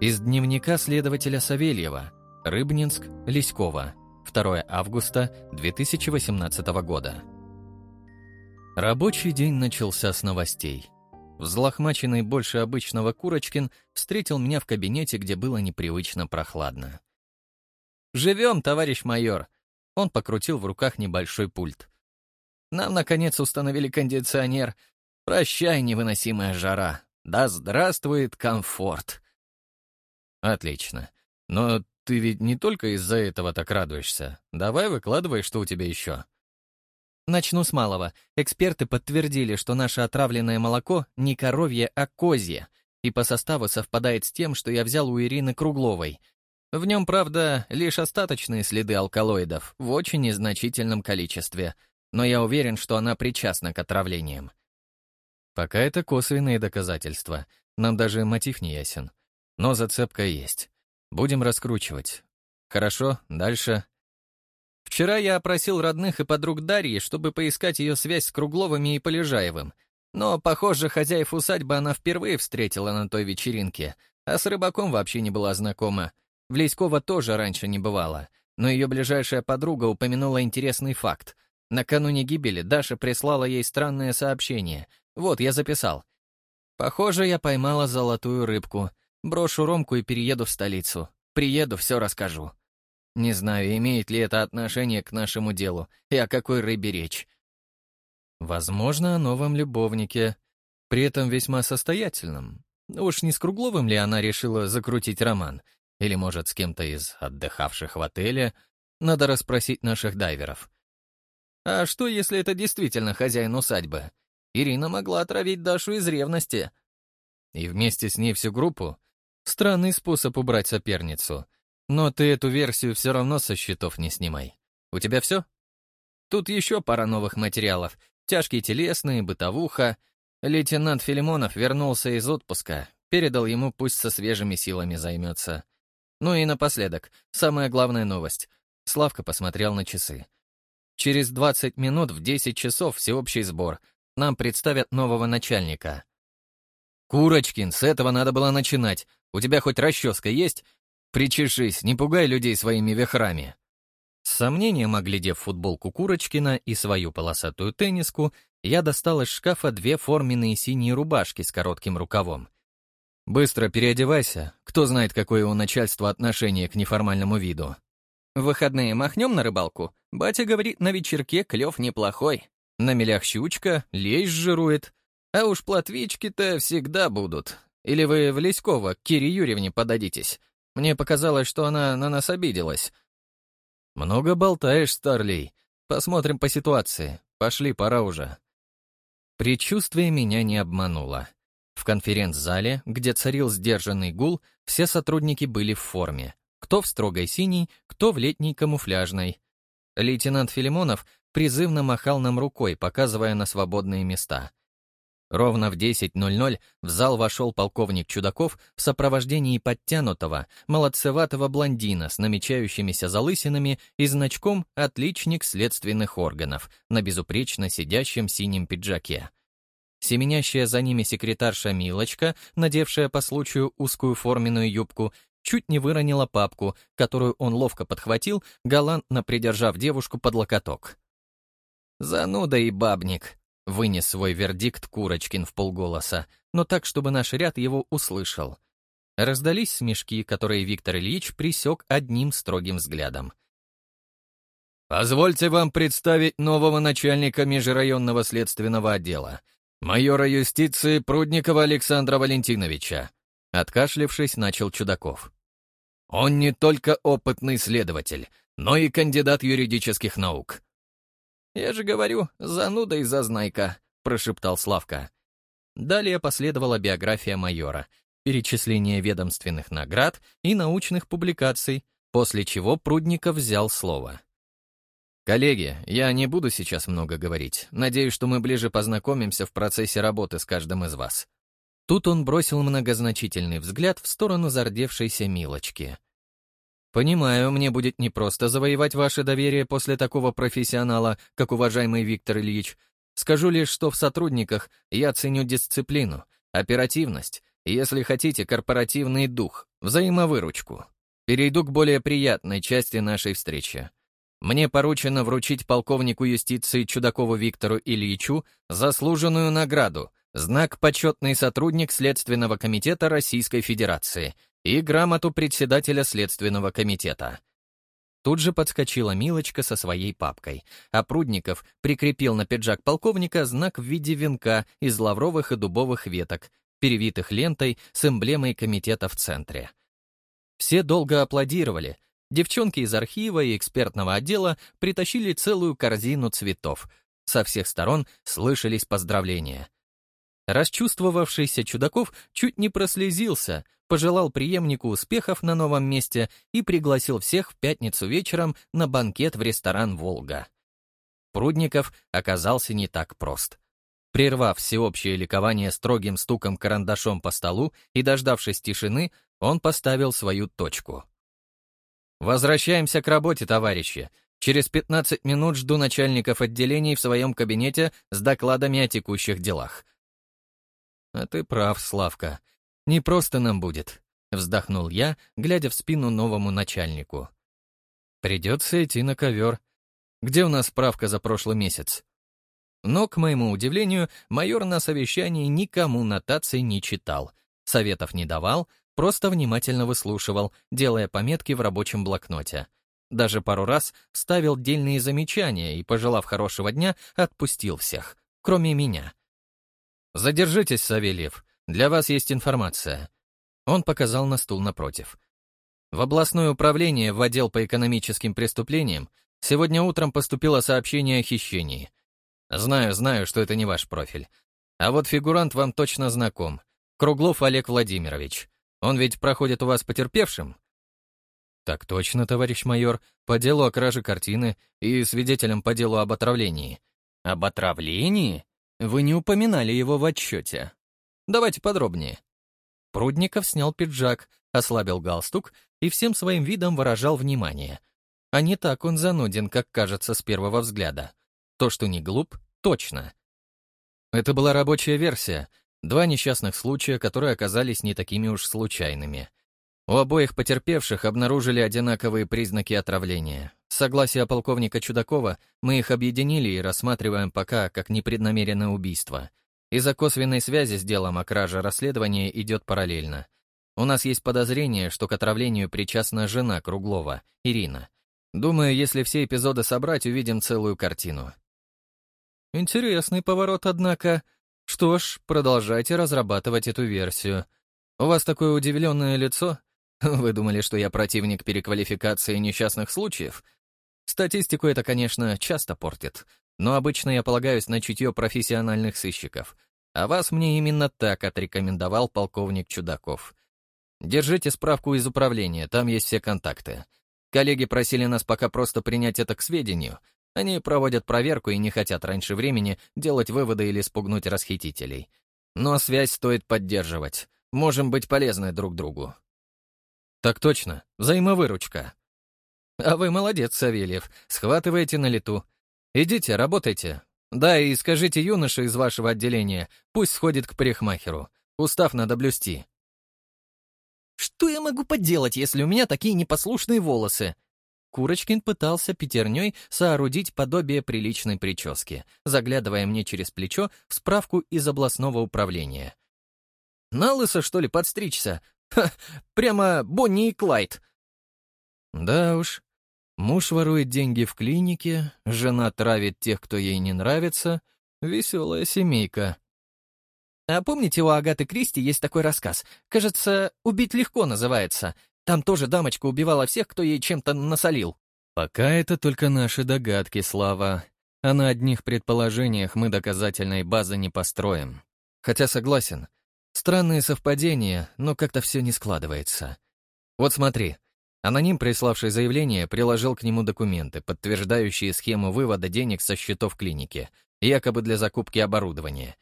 Из дневника следователя Савельева. Рыбнинск, Лиськова. 2 августа 2018 года. Рабочий день начался с новостей. Взлохмаченный больше обычного Курочкин встретил меня в кабинете, где было непривычно прохладно. «Живем, товарищ майор!» Он покрутил в руках небольшой пульт. «Нам, наконец, установили кондиционер. Прощай, невыносимая жара. Да здравствует комфорт!» «Отлично. Но ты ведь не только из-за этого так радуешься. Давай выкладывай, что у тебя еще». Начну с малого. Эксперты подтвердили, что наше отравленное молоко не коровье, а козье, и по составу совпадает с тем, что я взял у Ирины Кругловой. В нем, правда, лишь остаточные следы алкалоидов в очень незначительном количестве, но я уверен, что она причастна к отравлениям. Пока это косвенные доказательства, нам даже мотив не ясен. Но зацепка есть. Будем раскручивать. Хорошо, дальше. Вчера я опросил родных и подруг Дарьи, чтобы поискать ее связь с Кругловыми и Полежаевым. Но, похоже, хозяев усадьбы она впервые встретила на той вечеринке, а с рыбаком вообще не была знакома. В Леськова тоже раньше не бывало, но ее ближайшая подруга упомянула интересный факт. Накануне гибели Даша прислала ей странное сообщение. Вот, я записал. «Похоже, я поймала золотую рыбку. Брошу Ромку и перееду в столицу. Приеду, все расскажу». Не знаю, имеет ли это отношение к нашему делу и о какой рыбе речь. Возможно, о новом любовнике, при этом весьма состоятельном. Уж не с Кругловым ли она решила закрутить роман? Или, может, с кем-то из отдыхавших в отеле? Надо расспросить наших дайверов. А что, если это действительно хозяин усадьбы? Ирина могла отравить Дашу из ревности. И вместе с ней всю группу? Странный способ убрать соперницу. Но ты эту версию все равно со счетов не снимай. У тебя все? Тут еще пара новых материалов. Тяжкие телесные, бытовуха. Лейтенант Филимонов вернулся из отпуска. Передал ему, пусть со свежими силами займется. Ну и напоследок, самая главная новость. Славка посмотрел на часы. Через 20 минут в 10 часов всеобщий сбор. Нам представят нового начальника. «Курочкин, с этого надо было начинать. У тебя хоть расческа есть? Причешись, не пугай людей своими вихрами. С сомнением оглядев футболку Курочкина и свою полосатую тенниску, я достал из шкафа две форменные синие рубашки с коротким рукавом. «Быстро переодевайся, кто знает, какое у начальства отношение к неформальному виду». «В выходные махнем на рыбалку? Батя говорит, на вечерке клев неплохой. На мелях щучка, лещ жирует. А уж плотвички-то всегда будут. Или вы в Леськово к Кире Юрьевне подадитесь. Мне показалось, что она на нас обиделась. Много болтаешь, старлей. Посмотрим по ситуации. Пошли, пора уже. Предчувствие меня не обмануло. В конференц-зале, где царил сдержанный гул, все сотрудники были в форме. Кто в строгой синей, кто в летней камуфляжной. Лейтенант Филимонов призывно махал нам рукой, показывая на свободные места — Ровно в 10.00 в зал вошел полковник Чудаков в сопровождении подтянутого, молодцеватого блондина с намечающимися залысинами и значком «Отличник следственных органов» на безупречно сидящем синем пиджаке. Семенящая за ними секретарша Милочка, надевшая по случаю узкую форменную юбку, чуть не выронила папку, которую он ловко подхватил, галантно придержав девушку под локоток. «Зануда и бабник», Вынес свой вердикт Курочкин в полголоса, но так, чтобы наш ряд его услышал. Раздались смешки, которые Виктор Ильич присек одним строгим взглядом. «Позвольте вам представить нового начальника межрайонного следственного отдела, майора юстиции Прудникова Александра Валентиновича», откашлившись, начал Чудаков. «Он не только опытный следователь, но и кандидат юридических наук. «Я же говорю, зануда и зазнайка», — прошептал Славка. Далее последовала биография майора, перечисление ведомственных наград и научных публикаций, после чего Прудников взял слово. «Коллеги, я не буду сейчас много говорить. Надеюсь, что мы ближе познакомимся в процессе работы с каждым из вас». Тут он бросил многозначительный взгляд в сторону зардевшейся Милочки. Понимаю, мне будет непросто завоевать ваше доверие после такого профессионала, как уважаемый Виктор Ильич. Скажу лишь, что в сотрудниках я ценю дисциплину, оперативность если хотите, корпоративный дух, взаимовыручку. Перейду к более приятной части нашей встречи. Мне поручено вручить полковнику юстиции Чудакову Виктору Ильичу заслуженную награду, знак «Почетный сотрудник Следственного комитета Российской Федерации» и грамоту председателя Следственного комитета. Тут же подскочила Милочка со своей папкой, а Прудников прикрепил на пиджак полковника знак в виде венка из лавровых и дубовых веток, перевитых лентой с эмблемой комитета в центре. Все долго аплодировали. Девчонки из архива и экспертного отдела притащили целую корзину цветов. Со всех сторон слышались поздравления. Расчувствовавшийся Чудаков чуть не прослезился, пожелал преемнику успехов на новом месте и пригласил всех в пятницу вечером на банкет в ресторан «Волга». Прудников оказался не так прост. Прервав всеобщее ликование строгим стуком карандашом по столу и дождавшись тишины, он поставил свою точку. «Возвращаемся к работе, товарищи. Через 15 минут жду начальников отделений в своем кабинете с докладами о текущих делах». «А ты прав, Славка. Не просто нам будет», — вздохнул я, глядя в спину новому начальнику. «Придется идти на ковер. Где у нас справка за прошлый месяц?» Но, к моему удивлению, майор на совещании никому нотаций не читал, советов не давал, просто внимательно выслушивал, делая пометки в рабочем блокноте. Даже пару раз ставил дельные замечания и, пожелав хорошего дня, отпустил всех, кроме меня. «Задержитесь, Савельев. Для вас есть информация». Он показал на стул напротив. В областное управление в отдел по экономическим преступлениям сегодня утром поступило сообщение о хищении. Знаю, знаю, что это не ваш профиль. А вот фигурант вам точно знаком. Круглов Олег Владимирович. Он ведь проходит у вас потерпевшим? Так точно, товарищ майор, по делу о краже картины и свидетелем по делу об отравлении. Об отравлении? Вы не упоминали его в отчете. Давайте подробнее. Прудников снял пиджак, ослабил галстук и всем своим видом выражал внимание. А не так он зануден, как кажется с первого взгляда. То, что не глуп, точно. Это была рабочая версия, два несчастных случая, которые оказались не такими уж случайными. У обоих потерпевших обнаружили одинаковые признаки отравления. С согласия полковника Чудакова мы их объединили и рассматриваем пока как непреднамеренное убийство — из-за косвенной связи с делом о краже расследование идет параллельно. У нас есть подозрение, что к отравлению причастна жена Круглова, Ирина. Думаю, если все эпизоды собрать, увидим целую картину. Интересный поворот, однако. Что ж, продолжайте разрабатывать эту версию. У вас такое удивленное лицо. Вы думали, что я противник переквалификации несчастных случаев? Статистику это, конечно, часто портит, но обычно я полагаюсь на чутье профессиональных сыщиков. А вас мне именно так отрекомендовал полковник Чудаков. Держите справку из управления, там есть все контакты. Коллеги просили нас пока просто принять это к сведению. Они проводят проверку и не хотят раньше времени делать выводы или спугнуть расхитителей. Но связь стоит поддерживать. Можем быть полезны друг другу. Так точно, взаимовыручка. А вы молодец, Савельев, схватываете на лету. Идите, работайте. Да, и скажите юноше из вашего отделения, пусть сходит к парикмахеру. Устав надо блюсти. Что я могу поделать, если у меня такие непослушные волосы? Курочкин пытался пятерней соорудить подобие приличной прически, заглядывая мне через плечо в справку из областного управления. На лысо, что ли, подстричься? Ха, прямо Бонни и Клайд. Да уж, Муж ворует деньги в клинике, жена травит тех, кто ей не нравится. Веселая семейка. А помните, у Агаты Кристи есть такой рассказ? Кажется, «Убить легко» называется. Там тоже дамочка убивала всех, кто ей чем-то насолил. Пока это только наши догадки, Слава. А на одних предположениях мы доказательной базы не построим. Хотя согласен, странные совпадения, но как-то все не складывается. Вот смотри, Аноним, приславший заявление, приложил к нему документы, подтверждающие схему вывода денег со счетов клиники, якобы для закупки оборудования,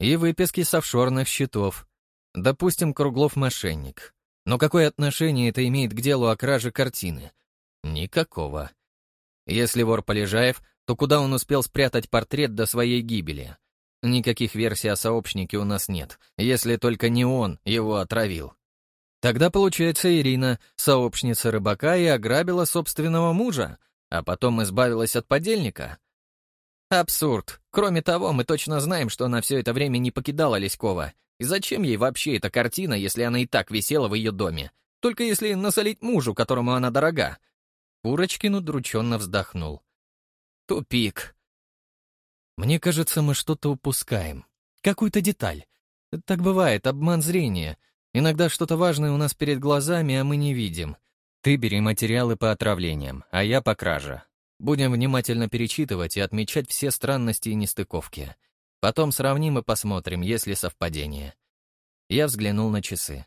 и выписки с офшорных счетов. Допустим, Круглов мошенник. Но какое отношение это имеет к делу о краже картины? Никакого. Если вор Полежаев, то куда он успел спрятать портрет до своей гибели? Никаких версий о сообщнике у нас нет, если только не он его отравил. Тогда, получается, Ирина — сообщница рыбака и ограбила собственного мужа, а потом избавилась от подельника. Абсурд. Кроме того, мы точно знаем, что она все это время не покидала Леськова. И зачем ей вообще эта картина, если она и так висела в ее доме? Только если насолить мужу, которому она дорога. Курочкин удрученно вздохнул. Тупик. Мне кажется, мы что-то упускаем. Какую-то деталь. Так бывает, обман зрения. Иногда что-то важное у нас перед глазами, а мы не видим. Ты бери материалы по отравлениям, а я по краже. Будем внимательно перечитывать и отмечать все странности и нестыковки. Потом сравним и посмотрим, есть ли совпадение. Я взглянул на часы.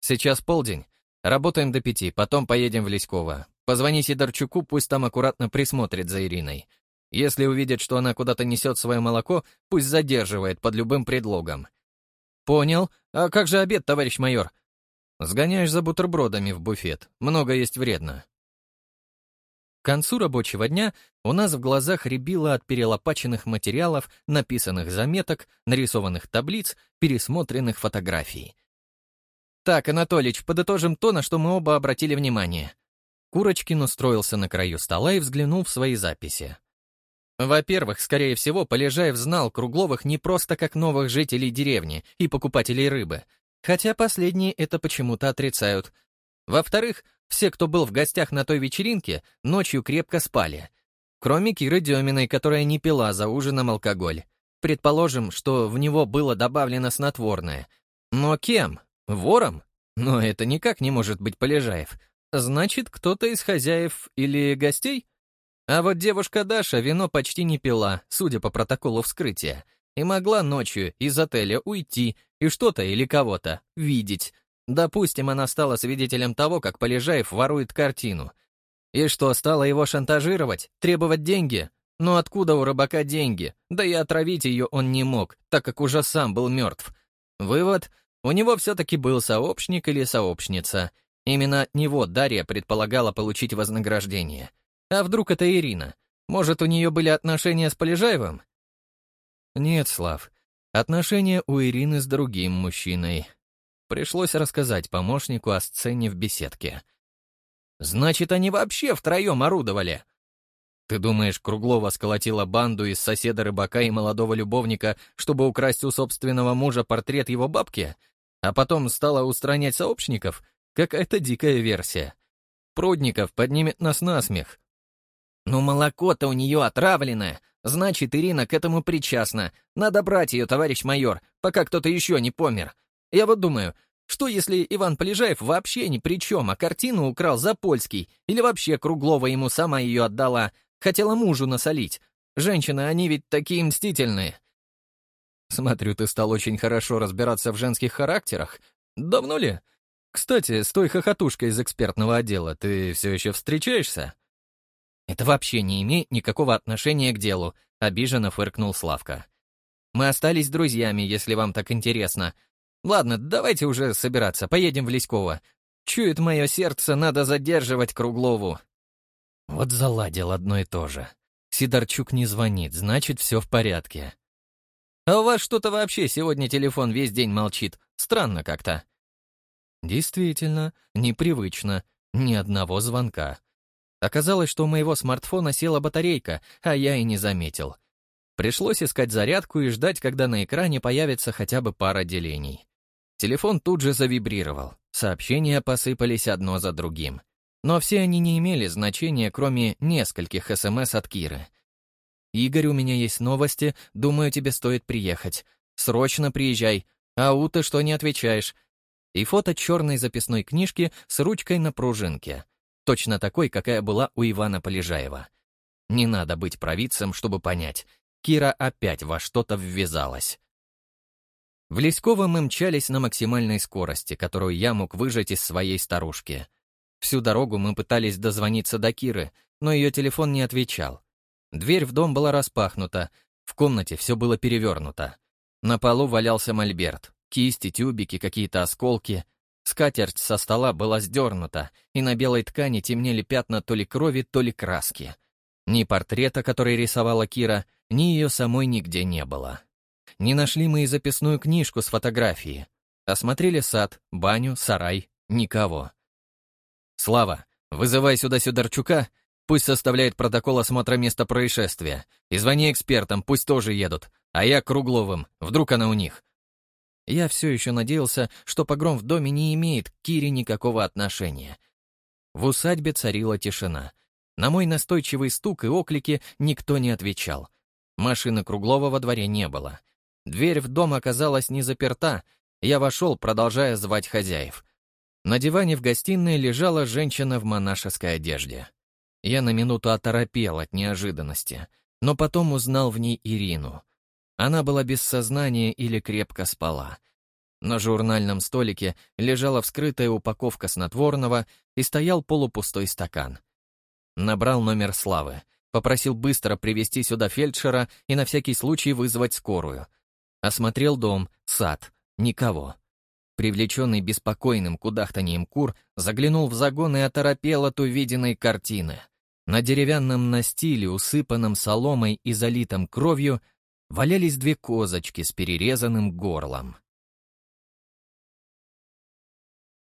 Сейчас полдень. Работаем до пяти, потом поедем в Леськово. Позвони Сидорчуку, пусть там аккуратно присмотрит за Ириной. Если увидит, что она куда-то несет свое молоко, пусть задерживает под любым предлогом. Понял. А как же обед, товарищ майор? Сгоняешь за бутербродами в буфет. Много есть вредно. К концу рабочего дня у нас в глазах рябило от перелопаченных материалов, написанных заметок, нарисованных таблиц, пересмотренных фотографий. Так, Анатолич, подытожим то, на что мы оба обратили внимание. Курочкин устроился на краю стола и взглянул в свои записи. Во-первых, скорее всего, Полежаев знал Кругловых не просто как новых жителей деревни и покупателей рыбы, хотя последние это почему-то отрицают. Во-вторых, все, кто был в гостях на той вечеринке, ночью крепко спали. Кроме Киры Деминой, которая не пила за ужином алкоголь. Предположим, что в него было добавлено снотворное. Но кем? Вором? Но это никак не может быть Полежаев. Значит, кто-то из хозяев или гостей? А вот девушка Даша вино почти не пила, судя по протоколу вскрытия, и могла ночью из отеля уйти и что-то или кого-то видеть. Допустим, она стала свидетелем того, как Полежаев ворует картину. И что, стала его шантажировать, требовать деньги? Но откуда у рыбака деньги? Да и отравить ее он не мог, так как уже сам был мертв. Вывод — у него все-таки был сообщник или сообщница. Именно от него Дарья предполагала получить вознаграждение. А вдруг это Ирина? Может, у нее были отношения с Полежаевым? Нет, Слав. Отношения у Ирины с другим мужчиной. Пришлось рассказать помощнику о сцене в беседке. Значит, они вообще втроем орудовали. Ты думаешь, Круглова сколотила банду из соседа рыбака и молодого любовника, чтобы украсть у собственного мужа портрет его бабки, а потом стала устранять сообщников? Какая-то дикая версия. Прудников поднимет нас на смех, «Ну, молоко-то у нее отравленное. Значит, Ирина к этому причастна. Надо брать ее, товарищ майор, пока кто-то еще не помер. Я вот думаю, что если Иван Полежаев вообще ни при чем, а картину украл за польский, или вообще Круглова ему сама ее отдала, хотела мужу насолить? Женщины, они ведь такие мстительные». «Смотрю, ты стал очень хорошо разбираться в женских характерах. Давно ли? Кстати, с той хохотушкой из экспертного отдела ты все еще встречаешься?» «Это вообще не имеет никакого отношения к делу», — обиженно фыркнул Славка. «Мы остались друзьями, если вам так интересно. Ладно, давайте уже собираться, поедем в Леськово. Чует мое сердце, надо задерживать Круглову». Вот заладил одно и то же. Сидорчук не звонит, значит, все в порядке. «А у вас что-то вообще сегодня телефон весь день молчит. Странно как-то». «Действительно, непривычно. Ни одного звонка. Оказалось, что у моего смартфона села батарейка, а я и не заметил. Пришлось искать зарядку и ждать, когда на экране появится хотя бы пара делений. Телефон тут же завибрировал, сообщения посыпались одно за другим. Но все они не имели значения, кроме нескольких СМС от Киры. «Игорь, у меня есть новости, думаю, тебе стоит приехать. Срочно приезжай. Ау, ты что не отвечаешь?» И фото черной записной книжки с ручкой на пружинке — точно такой, какая была у Ивана Полежаева. Не надо быть провидцем, чтобы понять. Кира опять во что-то ввязалась. В Леськово мы мчались на максимальной скорости, которую я мог выжать из своей старушки. Всю дорогу мы пытались дозвониться до Киры, но ее телефон не отвечал. Дверь в дом была распахнута, в комнате все было перевернуто. На полу валялся мольберт, кисти, тюбики, какие-то осколки — Скатерть со стола была сдернута, и на белой ткани темнели пятна то ли крови, то ли краски. Ни портрета, который рисовала Кира, ни ее самой нигде не было. Не нашли мы и записную книжку с фотографией. Осмотрели сад, баню, сарай. Никого. «Слава, вызывай сюда Сидорчука, пусть составляет протокол осмотра места происшествия. И звони экспертам, пусть тоже едут. А я Кругловым, вдруг она у них». Я все еще надеялся, что погром в доме не имеет к Кире никакого отношения. В усадьбе царила тишина. На мой настойчивый стук и оклики никто не отвечал. Машины Круглова во дворе не было. Дверь в дом оказалась не заперта. Я вошел, продолжая звать хозяев. На диване в гостиной лежала женщина в монашеской одежде. Я на минуту оторопел от неожиданности, но потом узнал в ней Ирину. Она была без сознания или крепко спала. На журнальном столике лежала вскрытая упаковка снотворного и стоял полупустой стакан. Набрал номер Славы, попросил быстро привести сюда фельдшера и на всякий случай вызвать скорую. Осмотрел дом, сад, никого. Привлеченный беспокойным кудахтанием кур, заглянул в загон и оторопел от увиденной картины. На деревянном настиле, усыпанном соломой и залитом кровью, валялись две козочки с перерезанным горлом.